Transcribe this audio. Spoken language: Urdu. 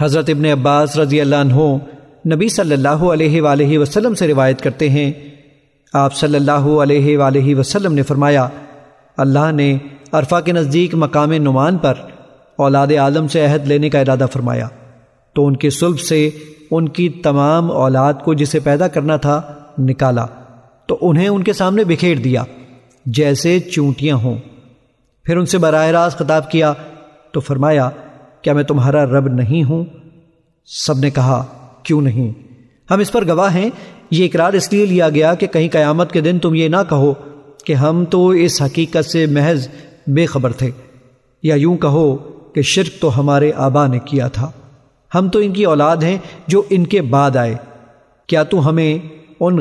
حضرت ابن عباس رضی اللہ عنہ نبی صلی اللہ علیہ وآلہ وسلم سے روایت کرتے ہیں۔ آپ صلی اللہ علیہ وآلہ وسلم نے فرمایا، اللہ نے عرفہ کے نزدیک مقام نعمان پر اولاد عالم سے عہد لینے کا ارادہ فرمایا۔ تو ان کے سلب سے ان کی تمام اولاد کو جسے پیدا کرنا تھا نکالا۔ تو انہیں ان کے سامنے بکھیر دیا، جیسے چونٹیاں ہوں۔ پھر ان سے براہ راست خطاب کیا، تو فرمایا پھر ان سے براہ راست خطاب کیا تو فرمایا کیا میں تمہارا رب نہیں ہوں؟ سب نے کہا، کیوں نہیں؟ ہم اس پر گواہ ہیں۔ یہ اقرار اس لیے لیا گیا کہ کہیں قیامت کے دن تم یہ نہ کہو کہ ہم تو اس حقیقت سے محض بے خبر تھے، یا یوں کہو کہ شرک تو ہمارے آبا نے کیا تھا۔ ہم تو ان کی اولاد ہیں جو ان کے بعد آئے۔ کیا تو ہمیں ان